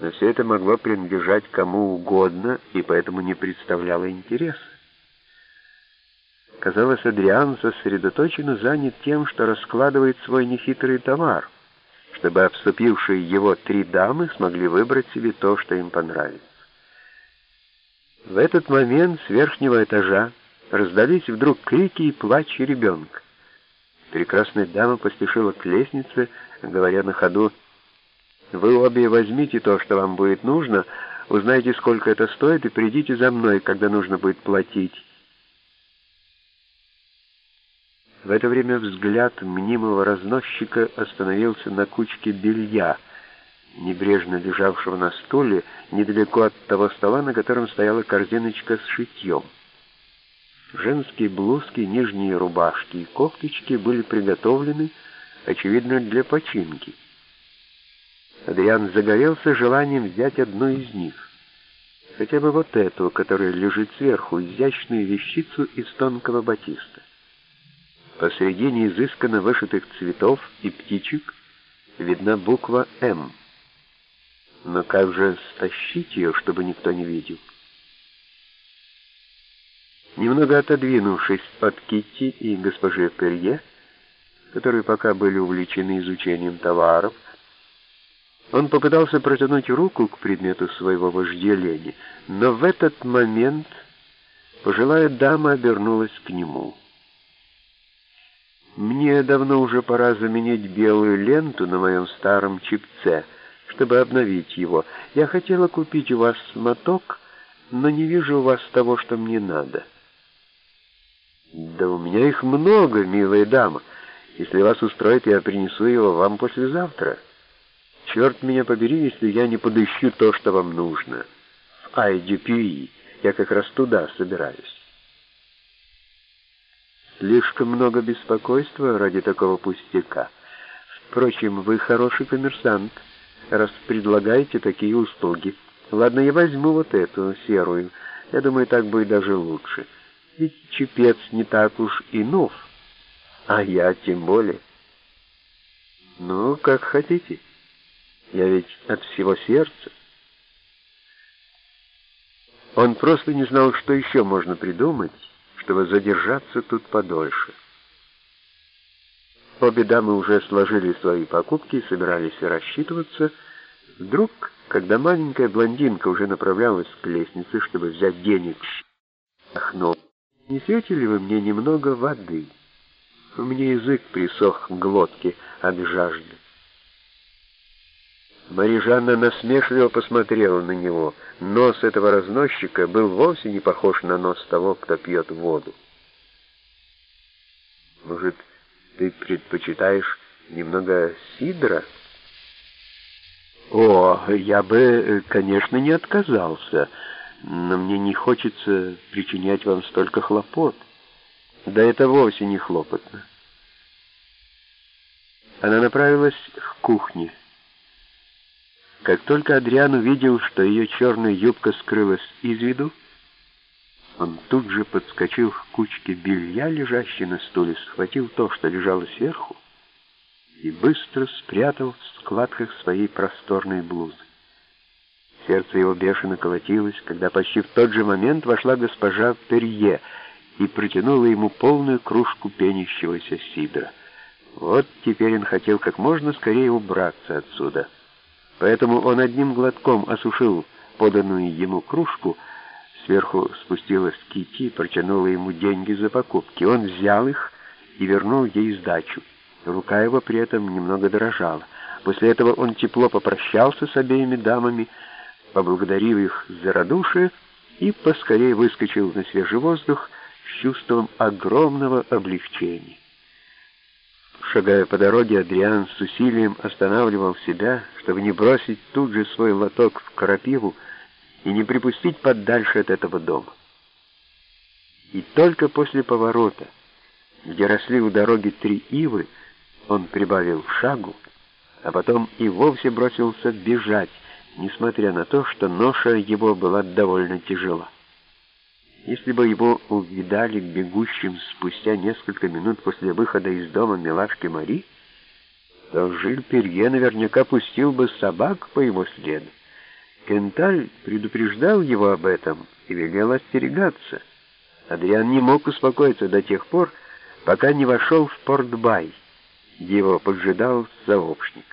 но все это могло принадлежать кому угодно и поэтому не представляло интереса. Казалось, Адриан сосредоточенно занят тем, что раскладывает свой нехитрый товар, чтобы обступившие его три дамы смогли выбрать себе то, что им понравится. В этот момент с верхнего этажа раздались вдруг крики и плач ребенка. Прекрасная дама поспешила к лестнице, говоря на ходу, «Вы обе возьмите то, что вам будет нужно, узнайте, сколько это стоит, и придите за мной, когда нужно будет платить». В это время взгляд мнимого разносчика остановился на кучке белья, небрежно лежавшего на стуле, недалеко от того стола, на котором стояла корзиночка с шитьем. Женские блузки, нижние рубашки и кофточки были приготовлены, очевидно, для починки. Адриан загорелся желанием взять одну из них. Хотя бы вот эту, которая лежит сверху, изящную вещицу из тонкого батиста. Посредине изысканно вышитых цветов и птичек видна буква «М». Но как же стащить ее, чтобы никто не видел? Немного отодвинувшись от Китти и госпожи Перье, которые пока были увлечены изучением товаров, он попытался протянуть руку к предмету своего вожделения, но в этот момент пожилая дама обернулась к нему. «Мне давно уже пора заменить белую ленту на моем старом чипце, чтобы обновить его. Я хотела купить у вас моток, но не вижу у вас того, что мне надо». «Да у меня их много, милая дама. Если вас устроит, я принесу его вам послезавтра. Черт меня побери, если я не подыщу то, что вам нужно. В Айдюпюи. Я как раз туда собираюсь». Слишком много беспокойства ради такого пустяка. Впрочем, вы хороший коммерсант, раз предлагаете такие услуги. Ладно, я возьму вот эту серую. Я думаю, так будет даже лучше. Ведь чепец не так уж и нов, а я тем более. Ну, как хотите. Я ведь от всего сердца. Он просто не знал, что еще можно придумать, чтобы задержаться тут подольше. Обе дамы уже сложили свои покупки и собирались рассчитываться. Вдруг, когда маленькая блондинка уже направлялась к лестнице, чтобы взять денег, ахнул. «Несете ли вы мне немного воды? У меня язык присох к глотке от жажды». Марижанна насмешливо посмотрела на него. Нос этого разносчика был вовсе не похож на нос того, кто пьет воду. «Может, ты предпочитаешь немного сидра?» «О, я бы, конечно, не отказался» но мне не хочется причинять вам столько хлопот. Да это вовсе не хлопотно. Она направилась к кухне. Как только Адриан увидел, что ее черная юбка скрылась из виду, он тут же подскочил к кучке белья, лежащей на стуле, схватил то, что лежало сверху, и быстро спрятал в складках своей просторной блузы. Сердце его бешено колотилось, когда почти в тот же момент вошла госпожа Перье и протянула ему полную кружку пенящегося сидра. Вот теперь он хотел как можно скорее убраться отсюда. Поэтому он одним глотком осушил поданную ему кружку, сверху спустилась Кити протянула ему деньги за покупки. Он взял их и вернул ей сдачу. Рука его при этом немного дрожала. После этого он тепло попрощался с обеими дамами, поблагодарил их за радушие и поскорее выскочил на свежий воздух с чувством огромного облегчения. Шагая по дороге, Адриан с усилием останавливал себя, чтобы не бросить тут же свой лоток в крапиву и не припустить подальше от этого дома. И только после поворота, где росли у дороги три ивы, он прибавил шагу, а потом и вовсе бросился бежать, несмотря на то, что ноша его была довольно тяжела. Если бы его увидали бегущим спустя несколько минут после выхода из дома милашки Мари, то Жиль Перье наверняка пустил бы собак по его следу. Кенталь предупреждал его об этом и велел остерегаться. Адриан не мог успокоиться до тех пор, пока не вошел в Порт-Бай, где его поджидал сообщник.